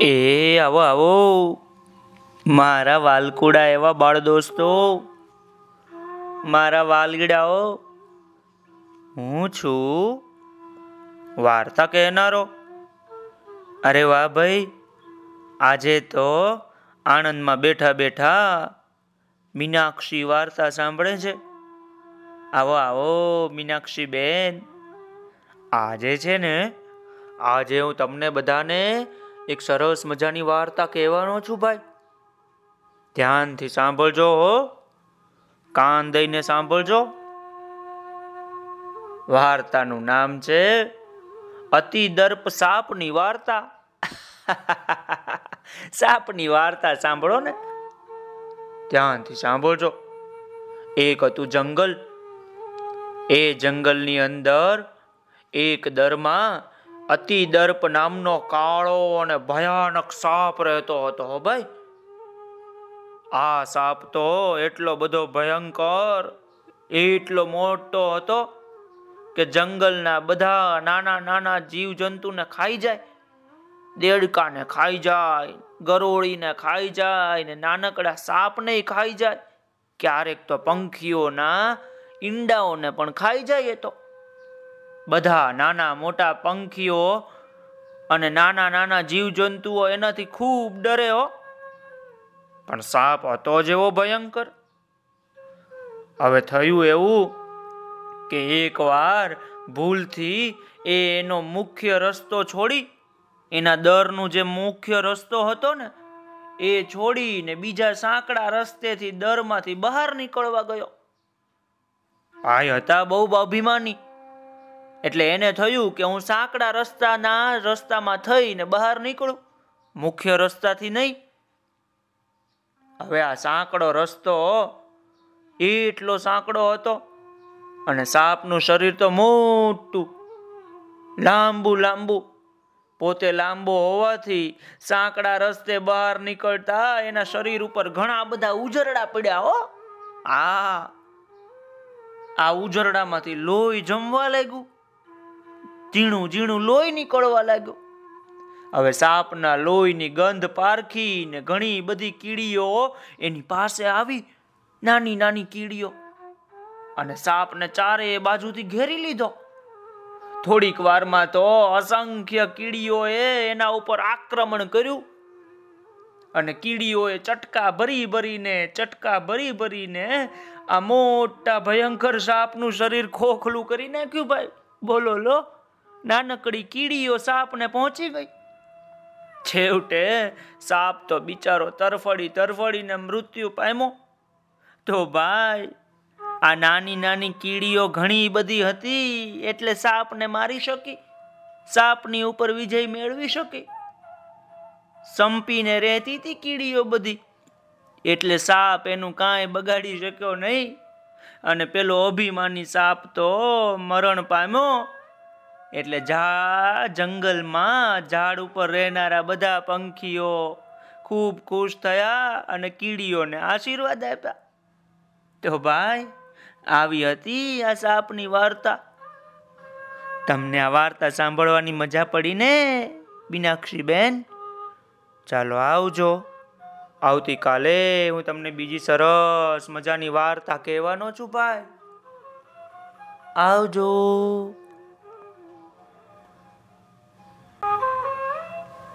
એ આવો આવો. મારા વાલકુડા એવા બાળ દોસ્તો. મારા વાલગીડાઓ. હું છું વાર્તા કહેનારો. અરે વાહ ભાઈ, આજે તો આણંદમાં બેઠા બેઠા મીનાક્ષી વાર્તા સાંભળે છે. આવો આવો, મીનાક્ષી બેન. આજે છે ને, આજે હું તમને બધાને એક સરસ મજાની વાર્તા કહેવાનો છું ભાઈ. ધ્યાનથી સાંભળજો હો. કાન દઈને સાંભળજો. વાર્તાનું નામ છે અતિ દર્પ સાપની વાર્તા. સાપની વાર્તા સાંભળો ને. ધ્યાનથી સાંભળજો. એક હતું જંગલ. એ જંગલની અંદર એક દરમાં અતિ દર્પ નામનો કાળો અને ભયાનક સાપ રહેતો હતો, હો ભાઈ. આ સાપ તો એટલો બધો ભયંકર, એટલો મોટો હતો કે જંગલના બધા નાના નાના જીવ જંતુને ખાઈ જાય. દેડકાને ખાઈ જાય, ગરોળીને ખાઈ જાય ને નાનકડા સાપને ખાઈ જાય. ક્યારેક તો પંખીઓના ઈંડાઓને પણ ખાઈ જાય એ તો. બધા નાના મોટા પંખીઓ અને નાના નાના જીવજંતુઓ એનાથી ખૂબ ડરે હો. પણ સાપ હતો જેવો ભયંકર. હવે થયું એવું કે એકવાર ભૂલથી એ એનો મુખ્ય રસ્તો છોડી, એના દરનું જે મુખ્ય રસ્તો હતો ને, એ છોડીને બીજા સાંકડા રસ્તેથી દરમાંથી બહાર નીકળવા ગયો. ભાઈ હતા બહુ અભિમાની. એટલે એને થયું કે હું સાંકડા રસ્તાના રસ્તામાં થઈને બહાર નીકળું. મુખ્ય રસ્તાથી નહીં. હવે આ સાંકડો રસ્તો એટલો સાંકડો હતો અને સાપનું શરીર તો મોટું, લાંબુ લાંબુ. પોતે લાંબો હોવાથી સાંકડા રસ્તે બહાર નીકળતા એના શરીર ઉપર ઘણા બધા ઉજરડા પડ્યા હો. આ આ ઉજરડામાંથી લોહી જમવા લાગ્યું. ઝીણું ઝીણું લોહી નીકળવા લાગ્યું. હવે સાપના લોહીની ગંધ પારખી ને ઘણી બધી કીડીઓ એની પાસે આવી, નાની નાની કીડીઓ. અને સાપને ચારે બાજુથી ઘેરી લીધો. થોડીક વારમાં તો અસંખ્ય કીડીઓએ એના ઉપર આક્રમણ કર્યું. અને કીડીઓએ ચટકા ભરી ભરીને, ચટકા ભરી ભરીને આ મોટા ભયંકર સાપનું શરીર ખોખલું કરી નાખ્યું ભાઈ. બોલો લો. નાનકડી કીડીઓ સાપને પહોંચી ગઈ. છેવટે સાપ તો બિચારો તરફડી તરફડીને મૃત્યુ પામ્યો. તો ભાઈ, આ નાની નાની કીડીઓ ઘણી બધી હતી એટલે સાપને મારી શકી. સાપની ઉપર વિજય મેળવી શકી. સંપીને રહેતી હતી કીડીઓ બધી. એટલે સાપ એનું કાંઈ બગાડી શક્યો નહીં. અને પેલો અભિમાની સાપ તો મરણ પામ્યો. એટલે જા જંગલમાં ઝાડ ઉપર રહેનારા બધા પંખીઓ ખૂબ ખુશ થયા અને કીડીઓને આશીર્વાદ આપ્યા. તો ભાઈ, આવી હતી આ સાપની વાર્તા. તમને આ વાર્તા સાંભળવાની મજા પડી ને બીનાક્ષી બેન ચાલો આવજો. આવતીકાલે હું તમને બીજી સરસ મજાની વાર્તા કહેવાનો છું, ભાઈ. આવજો.